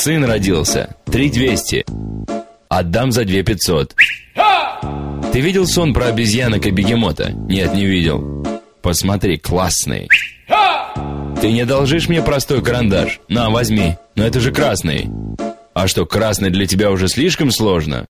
Сын родился. Три двести. Отдам за две пятьсот. Ты видел сон про обезьянок и бегемота? Нет, не видел. Посмотри, классный. Ты не должишь мне простой карандаш? На, возьми. Но это же красный. А что, красный для тебя уже слишком сложно?